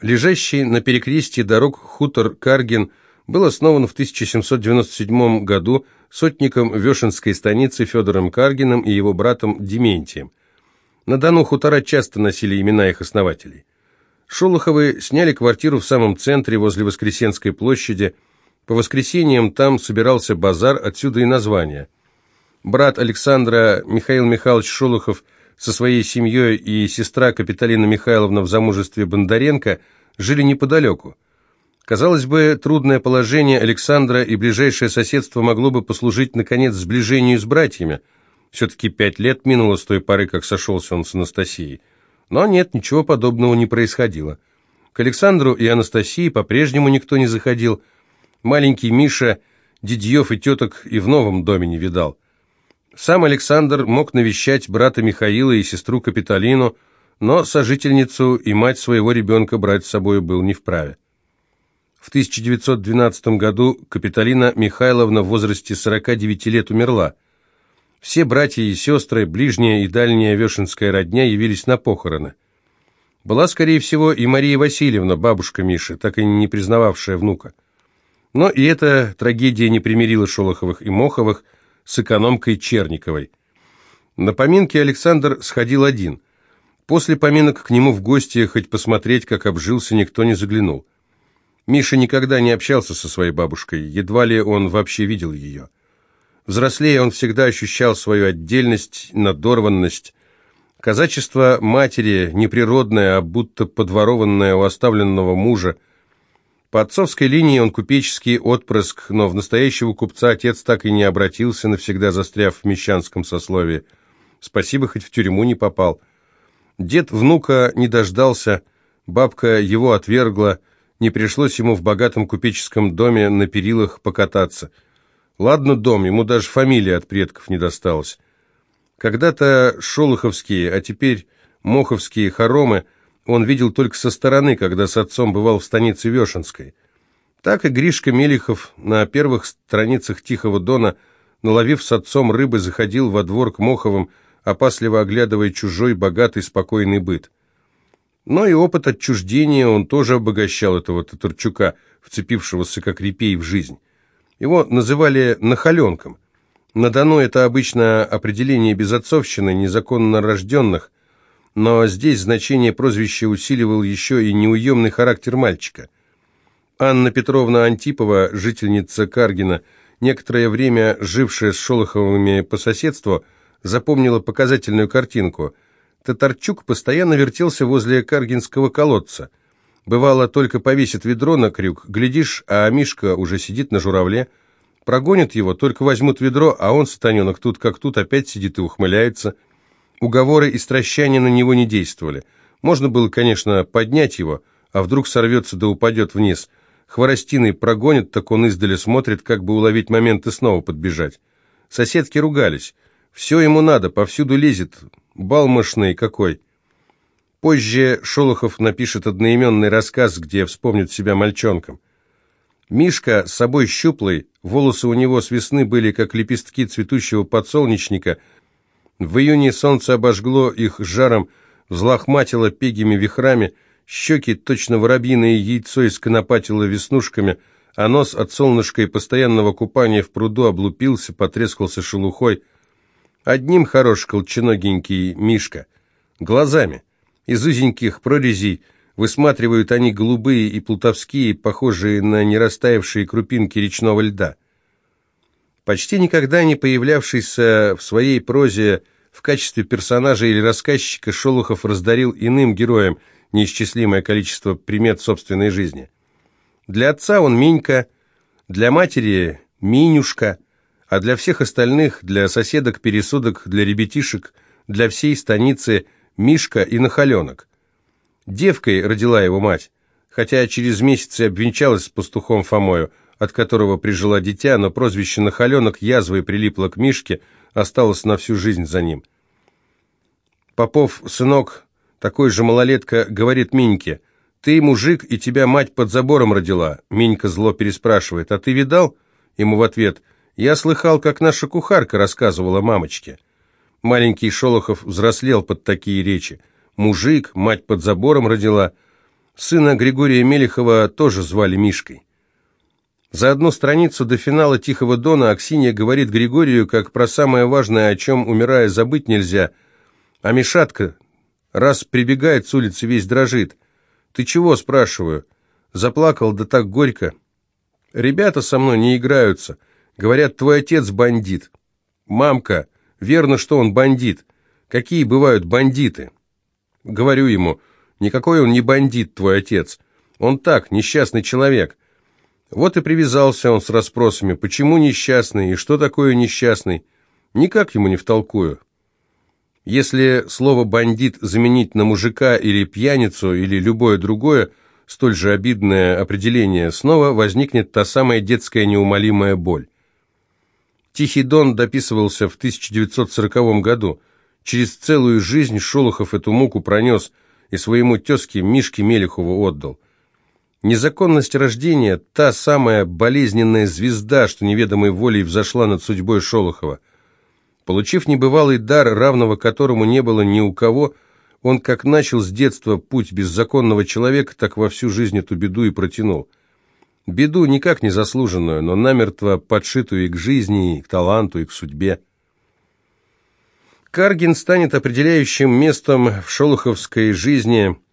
Лежащий на перекрестии дорог хутор Каргин был основан в 1797 году сотником Вешенской станицы Федором Каргиным и его братом Дементием. На Дону хутора часто носили имена их основателей. Шолоховы сняли квартиру в самом центре, возле Воскресенской площади. По воскресеньям там собирался базар, отсюда и название. Брат Александра Михаил Михайлович Шолохов со своей семьей и сестра Капиталина Михайловна в замужестве Бондаренко жили неподалеку. Казалось бы, трудное положение Александра и ближайшее соседство могло бы послужить, наконец, сближению с братьями. Все-таки пять лет минуло с той поры, как сошелся он с Анастасией. Но нет, ничего подобного не происходило. К Александру и Анастасии по-прежнему никто не заходил. Маленький Миша Дидьев и теток и в новом доме не видал. Сам Александр мог навещать брата Михаила и сестру Капитолину, но сожительницу и мать своего ребенка брать с собой был не вправе. В 1912 году Капитолина Михайловна в возрасте 49 лет умерла. Все братья и сестры, ближняя и дальняя Вешенская родня явились на похороны. Была, скорее всего, и Мария Васильевна, бабушка Миши, так и не признававшая внука. Но и эта трагедия не примирила Шолоховых и Моховых с экономкой Черниковой. На поминки Александр сходил один. После поминок к нему в гости, хоть посмотреть, как обжился, никто не заглянул. Миша никогда не общался со своей бабушкой, едва ли он вообще видел ее. Взрослее он всегда ощущал свою отдельность, надорванность. Казачество матери, неприродное, а будто подворованное у оставленного мужа. По отцовской линии он купеческий отпрыск, но в настоящего купца отец так и не обратился, навсегда застряв в мещанском сословии. Спасибо, хоть в тюрьму не попал. Дед внука не дождался, бабка его отвергла, не пришлось ему в богатом купеческом доме на перилах покататься. Ладно дом, ему даже фамилия от предков не досталась. Когда-то шолоховские, а теперь моховские хоромы он видел только со стороны, когда с отцом бывал в станице Вешенской. Так и Гришка Мелихов на первых страницах «Тихого дона», наловив с отцом рыбы, заходил во двор к Моховым, опасливо оглядывая чужой, богатый, спокойный быт. Но и опыт отчуждения он тоже обогащал этого Татарчука, вцепившегося как репей в жизнь. Его называли «нахаленком». На Дону это обычно определение безотцовщины, незаконно рожденных, но здесь значение прозвища усиливал еще и неуемный характер мальчика. Анна Петровна Антипова, жительница Каргина, некоторое время жившая с Шолоховыми по соседству, запомнила показательную картинку. Татарчук постоянно вертелся возле Каргинского колодца. Бывало, только повесит ведро на крюк, глядишь, а Мишка уже сидит на журавле. Прогонят его, только возьмут ведро, а он, сатаненок, тут как тут, опять сидит и ухмыляется. Уговоры и стращания на него не действовали. Можно было, конечно, поднять его, а вдруг сорвется да упадет вниз. Хворостиной прогонит, так он издали смотрит, как бы уловить момент и снова подбежать. Соседки ругались. Все ему надо, повсюду лезет, балмошный какой. Позже Шолохов напишет одноименный рассказ, где вспомнит себя мальчонком. Мишка с собой щуплый, волосы у него с весны были, как лепестки цветущего подсолнечника. В июне солнце обожгло их жаром, взлохматило пегими вихрами, щеки, точно воробьиное яйцо, исконопатило веснушками, а нос от солнышка и постоянного купания в пруду облупился, потрескался шелухой – Одним хорош колченогенький Мишка. Глазами. Из узеньких прорезей высматривают они голубые и плутовские, похожие на нерастаявшие крупинки речного льда. Почти никогда не появлявшийся в своей прозе в качестве персонажа или рассказчика, Шолохов раздарил иным героям неисчислимое количество примет собственной жизни. Для отца он Минька, для матери – Минюшка – а для всех остальных, для соседок, пересудок, для ребятишек, для всей станицы Мишка и Нахаленок. Девкой родила его мать, хотя через месяц и обвенчалась с пастухом Фомою, от которого прижила дитя, но прозвище Нахаленок язвой прилипло к Мишке, осталось на всю жизнь за ним. Попов, сынок, такой же малолетка, говорит Миньке, «Ты мужик, и тебя мать под забором родила». Минька зло переспрашивает, «А ты видал?» Ему в ответ – я слыхал, как наша кухарка рассказывала мамочке. Маленький Шолохов взрослел под такие речи. Мужик, мать под забором родила. Сына Григория Мелехова тоже звали Мишкой. За одну страницу до финала «Тихого дона» Аксинья говорит Григорию, как про самое важное, о чем, умирая, забыть нельзя. А Мишатка, раз прибегает с улицы, весь дрожит. «Ты чего?» – спрашиваю. Заплакал, да так горько. Ребята со мной не играются. Говорят, твой отец бандит. Мамка, верно, что он бандит. Какие бывают бандиты? Говорю ему, никакой он не бандит, твой отец. Он так, несчастный человек. Вот и привязался он с расспросами, почему несчастный и что такое несчастный. Никак ему не втолкую. Если слово «бандит» заменить на мужика или пьяницу или любое другое, столь же обидное определение, снова возникнет та самая детская неумолимая боль. «Тихий дон» дописывался в 1940 году. Через целую жизнь Шолохов эту муку пронес и своему тезке Мишке Мелехову отдал. Незаконность рождения – та самая болезненная звезда, что неведомой волей взошла над судьбой Шолохова. Получив небывалый дар, равного которому не было ни у кого, он как начал с детства путь беззаконного человека, так во всю жизнь эту беду и протянул. Беду никак не заслуженную, но намертво подшитую и к жизни, и к таланту, и к судьбе. Каргин станет определяющим местом в шолоховской жизни –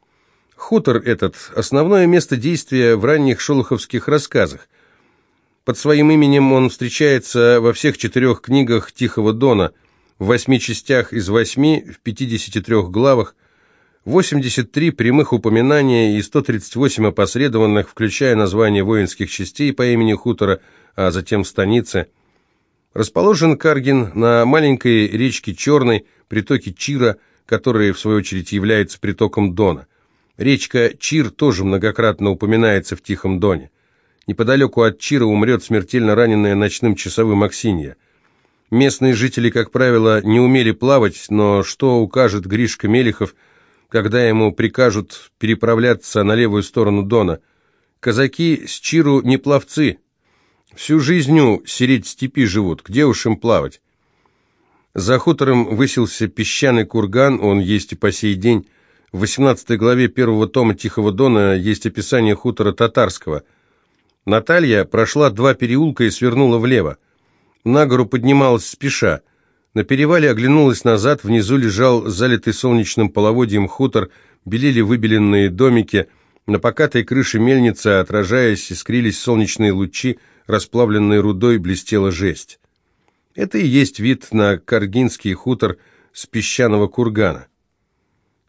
Хутор этот – основное место действия в ранних шолоховских рассказах. Под своим именем он встречается во всех четырех книгах Тихого Дона, в восьми частях из восьми, в 53 главах, 83 прямых упоминания и 138 опосредованных, включая название воинских частей по имени Хутора, а затем станицы. Расположен Каргин на маленькой речке Черной, притоке Чира, который, в свою очередь, является притоком Дона. Речка Чир тоже многократно упоминается в Тихом Доне. Неподалеку от Чира умрет смертельно раненая ночным часовым Аксинья. Местные жители, как правило, не умели плавать, но что укажет Гришка Мелехов, когда ему прикажут переправляться на левую сторону Дона? Казаки с Чиру не пловцы. Всю жизнью сереть степи живут, где уж им плавать? За хутором высился песчаный курган, он есть и по сей день, в 18 главе первого тома «Тихого дона» есть описание хутора татарского. Наталья прошла два переулка и свернула влево. На гору поднималась спеша. На перевале оглянулась назад, внизу лежал залитый солнечным половодьем хутор, белели выбеленные домики, на покатой крыше мельницы, отражаясь, искрились солнечные лучи, расплавленной рудой блестела жесть. Это и есть вид на Каргинский хутор с песчаного кургана.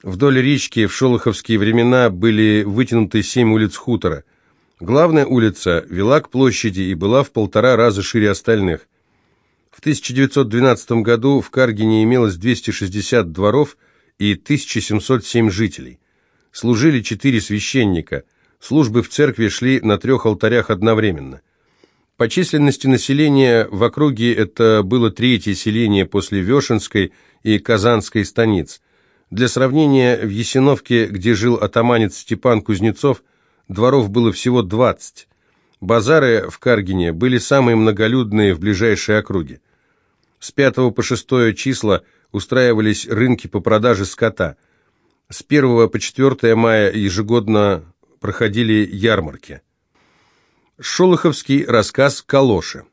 Вдоль речки в шолоховские времена были вытянуты семь улиц хутора. Главная улица вела к площади и была в полтора раза шире остальных. В 1912 году в Каргине имелось 260 дворов и 1707 жителей. Служили четыре священника. Службы в церкви шли на трех алтарях одновременно. По численности населения в округе это было третье селение после Вешенской и Казанской станиц – для сравнения, в Есиновке, где жил атаманец Степан Кузнецов, дворов было всего 20. Базары в Каргине были самые многолюдные в ближайшей округе. С 5 по 6 числа устраивались рынки по продаже скота. С 1 по 4 мая ежегодно проходили ярмарки. Шолоховский рассказ «Калоши».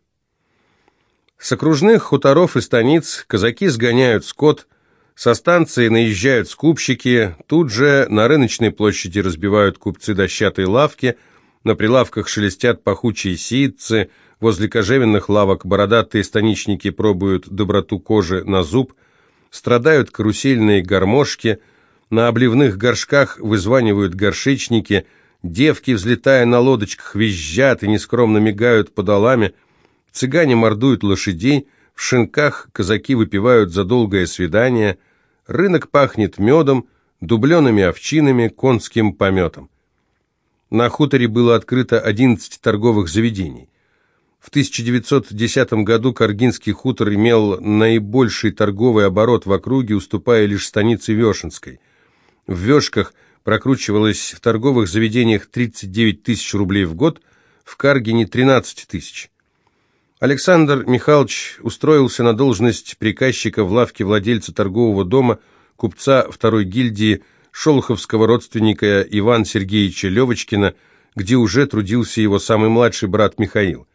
С окружных хуторов и станиц казаки сгоняют скот – со станции наезжают скупщики, тут же на рыночной площади разбивают купцы дощатые лавки, на прилавках шелестят пахучие ситцы, возле кожевенных лавок бородатые станичники пробуют доброту кожи на зуб, страдают карусельные гармошки, на обливных горшках вызванивают горшечники, девки, взлетая на лодочках, визжат и нескромно мигают подолами, цыгане мордуют лошадей, в шинках казаки выпивают за долгое свидание – Рынок пахнет медом, дубленными овчинами, конским пометом. На хуторе было открыто 11 торговых заведений. В 1910 году Каргинский хутор имел наибольший торговый оборот в округе, уступая лишь станице Вешенской. В Вешках прокручивалось в торговых заведениях 39 тысяч рублей в год, в Каргине 13 тысяч. Александр Михайлович устроился на должность приказчика в лавке владельца торгового дома, купца второй гильдии, шолоховского родственника Ивана Сергеевича Левочкина, где уже трудился его самый младший брат Михаил.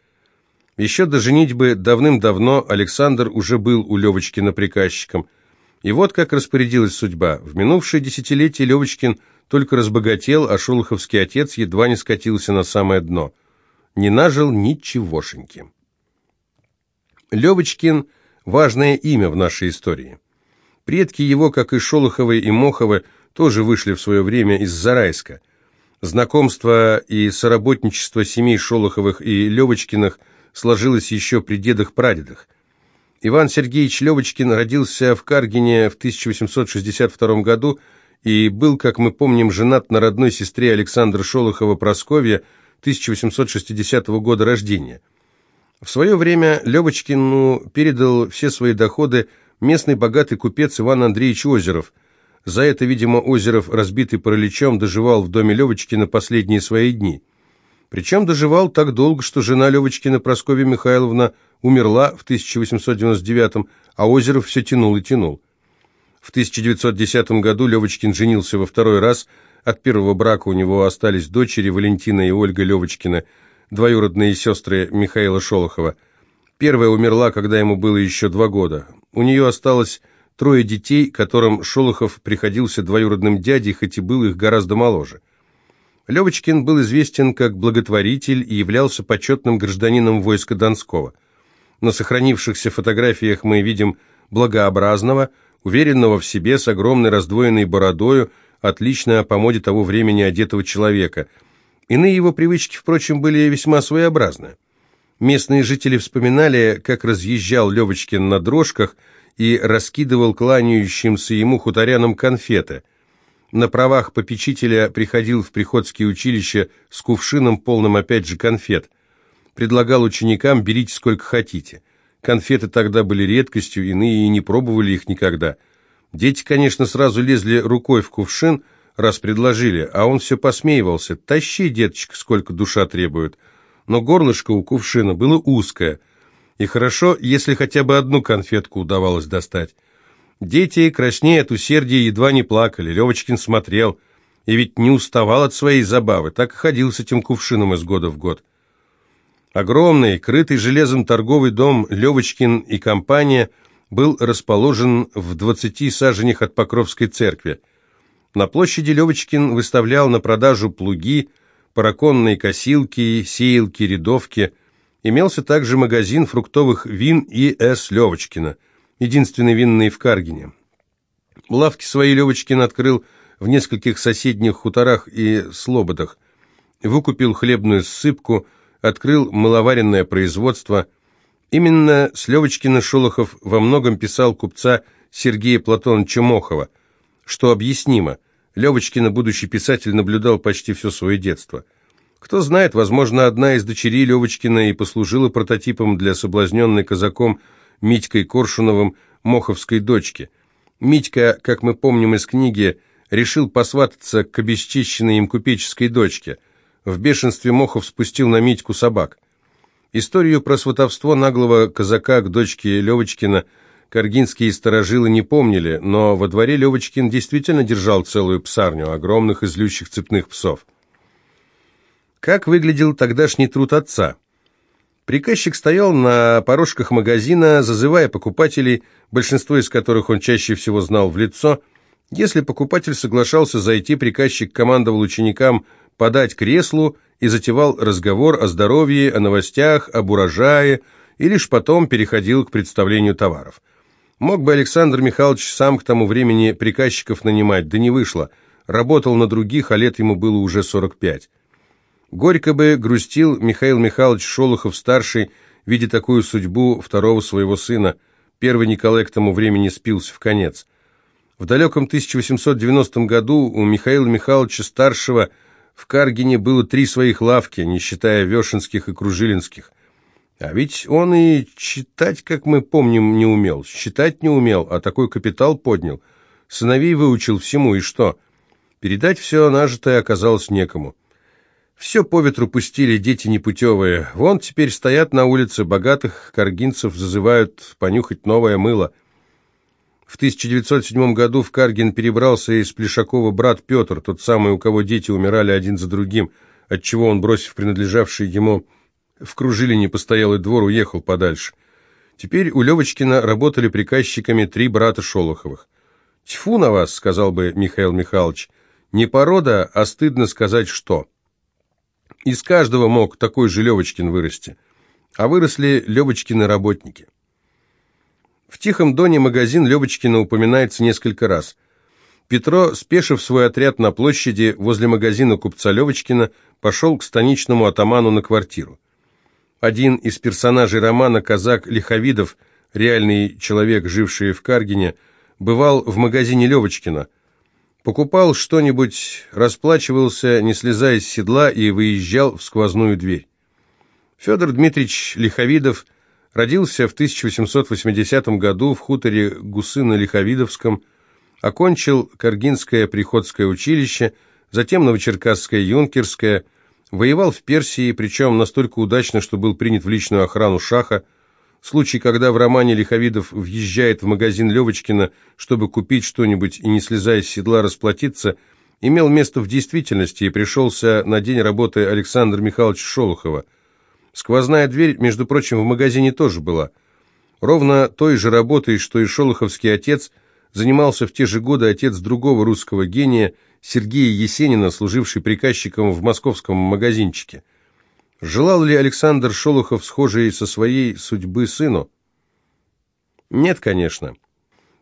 Еще до женитьбы давным-давно Александр уже был у Левочкина приказчиком. И вот как распорядилась судьба. В минувшее десятилетие Левочкин только разбогател, а шолоховский отец едва не скатился на самое дно. Не нажил ничегошеньки. Левочкин – важное имя в нашей истории. Предки его, как и Шолоховы и Моховы, тоже вышли в свое время из Зарайска. Знакомство и соработничество семей Шолоховых и Левочкиных сложилось еще при дедах-прадедах. Иван Сергеевич Левочкин родился в Каргине в 1862 году и был, как мы помним, женат на родной сестре Александра Шолохова Просковья 1860 года рождения. В свое время Левочкину передал все свои доходы местный богатый купец Иван Андреевич Озеров – за это, видимо, Озеров, разбитый параличом, доживал в доме Левочкина последние свои дни. Причем доживал так долго, что жена Левочкина, Прасковья Михайловна, умерла в 1899 а Озеров все тянул и тянул. В 1910 году Левочкин женился во второй раз. От первого брака у него остались дочери Валентина и Ольга Левочкина, двоюродные сестры Михаила Шолохова. Первая умерла, когда ему было еще два года. У нее осталось трое детей, которым Шолохов приходился двоюродным дядей, хоть и был их гораздо моложе. Левочкин был известен как благотворитель и являлся почетным гражданином войска Донского. На сохранившихся фотографиях мы видим благообразного, уверенного в себе, с огромной раздвоенной бородою, отлично по моде того времени одетого человека. Иные его привычки, впрочем, были весьма своеобразны. Местные жители вспоминали, как разъезжал Левочкин на дрожках – и раскидывал кланяющимся ему хуторянам конфеты. На правах попечителя приходил в приходские училища с кувшином, полным опять же конфет. Предлагал ученикам «берите сколько хотите». Конфеты тогда были редкостью, иные и не пробовали их никогда. Дети, конечно, сразу лезли рукой в кувшин, раз предложили, а он все посмеивался. «Тащи, деточка, сколько душа требует». Но горлышко у кувшина было узкое – и хорошо, если хотя бы одну конфетку удавалось достать. Дети, краснея от усердия, едва не плакали. Левочкин смотрел. И ведь не уставал от своей забавы, так и ходил с этим кувшином из года в год. Огромный, крытый железом торговый дом Левочкин и компания был расположен в двадцати саженях от Покровской церкви. На площади Левочкин выставлял на продажу плуги, параконные косилки, сеялки, рядовки – Имелся также магазин фруктовых вин и С. Левочкина, единственный винный в Каргине. Лавки свои Левочкин открыл в нескольких соседних хуторах и слободах. Выкупил хлебную ссыпку, открыл маловаренное производство. Именно с Левочкина Шолохов во многом писал купца Сергея Платоновича Мохова, что объяснимо. Левочкина, будущий писатель, наблюдал почти все свое детство – кто знает, возможно, одна из дочерей Левочкина и послужила прототипом для соблазненной казаком Митькой Коршуновым Моховской дочки. Митька, как мы помним из книги, решил посвататься к обесчищенной им купеческой дочке. В бешенстве Мохов спустил на Митьку собак. Историю про сватовство наглого казака к дочке Левочкина каргинские сторожилы не помнили, но во дворе Левочкин действительно держал целую псарню огромных и злющих цепных псов. Как выглядел тогдашний труд отца? Приказчик стоял на порожках магазина, зазывая покупателей, большинство из которых он чаще всего знал в лицо. Если покупатель соглашался зайти, приказчик командовал ученикам подать креслу и затевал разговор о здоровье, о новостях, об урожае, и лишь потом переходил к представлению товаров. Мог бы Александр Михайлович сам к тому времени приказчиков нанимать, да не вышло. Работал на других, а лет ему было уже 45. Горько бы грустил Михаил Михайлович Шолохов-старший, видя такую судьбу второго своего сына. Первый Николай к тому времени спился в конец. В далеком 1890 году у Михаила Михайловича-старшего в Каргине было три своих лавки, не считая Вешенских и Кружилинских. А ведь он и читать, как мы помним, не умел. Считать не умел, а такой капитал поднял. Сыновей выучил всему, и что? Передать все нажитое оказалось некому. Все по ветру пустили дети непутевые. Вон теперь стоят на улице, богатых каргинцев зазывают понюхать новое мыло. В 1907 году в Каргин перебрался из Плешакова брат Петр, тот самый, у кого дети умирали один за другим, отчего он, бросив принадлежавший ему в Кружилине постоялый двор, уехал подальше. Теперь у Левочкина работали приказчиками три брата Шолоховых. «Тьфу на вас», — сказал бы Михаил Михайлович, — «не порода, а стыдно сказать, что». Из каждого мог такой же Левочкин вырасти. А выросли Левочкины работники. В Тихом Доне магазин Левочкина упоминается несколько раз. Петро, спешив свой отряд на площади возле магазина купца Левочкина, пошел к станичному атаману на квартиру. Один из персонажей романа «Казак Лиховидов», реальный человек, живший в Каргине, бывал в магазине Левочкина. Покупал что-нибудь, расплачивался, не слезая с седла, и выезжал в сквозную дверь. Федор Дмитриевич Лиховидов родился в 1880 году в хуторе Гусы на Лиховидовском, окончил Каргинское приходское училище, затем Новочеркасское юнкерское, воевал в Персии, причем настолько удачно, что был принят в личную охрану Шаха, Случай, когда в романе Лиховидов въезжает в магазин Левочкина, чтобы купить что-нибудь и, не слезая с седла, расплатиться, имел место в действительности и пришелся на день работы Александра Михайловича Шолохова. Сквозная дверь, между прочим, в магазине тоже была. Ровно той же работой, что и шолоховский отец, занимался в те же годы отец другого русского гения, Сергея Есенина, служивший приказчиком в московском магазинчике. Желал ли Александр Шолохов схожей со своей судьбы сыну? Нет, конечно.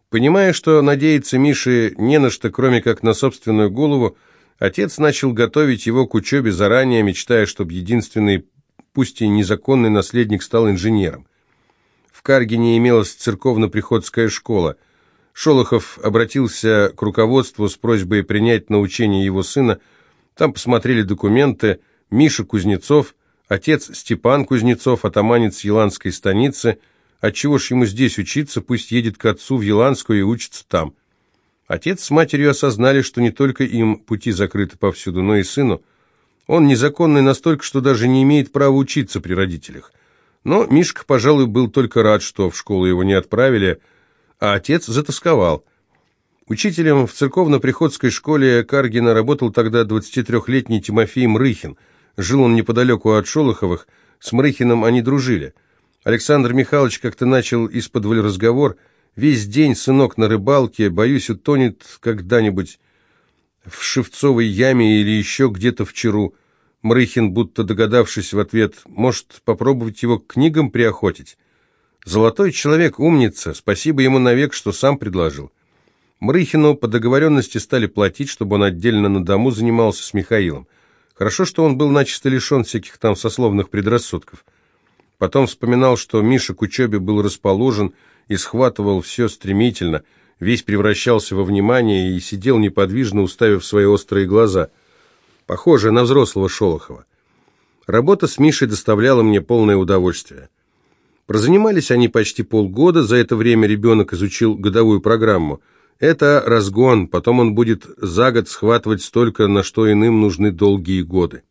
Понимая, что надеяться Мише не на что, кроме как на собственную голову, отец начал готовить его к учебе заранее, мечтая, чтобы единственный, пусть и незаконный наследник стал инженером. В Каргине имелась церковно-приходская школа. Шолохов обратился к руководству с просьбой принять на учение его сына. Там посмотрели документы. Миша Кузнецов – Отец Степан Кузнецов, атаманец Еланской станицы. Отчего ж ему здесь учиться, пусть едет к отцу в Еланскую и учится там. Отец с матерью осознали, что не только им пути закрыты повсюду, но и сыну. Он незаконный настолько, что даже не имеет права учиться при родителях. Но Мишка, пожалуй, был только рад, что в школу его не отправили, а отец затасковал. Учителем в церковно-приходской школе Каргина работал тогда 23-летний Тимофей Мрыхин – Жил он неподалеку от Шолоховых, с Мрыхиным они дружили. Александр Михайлович как-то начал из-под разговор. «Весь день сынок на рыбалке, боюсь, утонет когда-нибудь в Шевцовой яме или еще где-то в Чару». Мрыхин, будто догадавшись в ответ, «Может, попробовать его к книгам приохотить?» «Золотой человек, умница, спасибо ему навек, что сам предложил». Мрыхину по договоренности стали платить, чтобы он отдельно на дому занимался с Михаилом. Хорошо, что он был начисто лишен всяких там сословных предрассудков. Потом вспоминал, что Миша к учебе был расположен и схватывал все стремительно, весь превращался во внимание и сидел неподвижно, уставив свои острые глаза. Похоже на взрослого Шолохова. Работа с Мишей доставляла мне полное удовольствие. Прозанимались они почти полгода, за это время ребенок изучил годовую программу – это разгон, потом он будет за год схватывать столько, на что иным нужны долгие годы.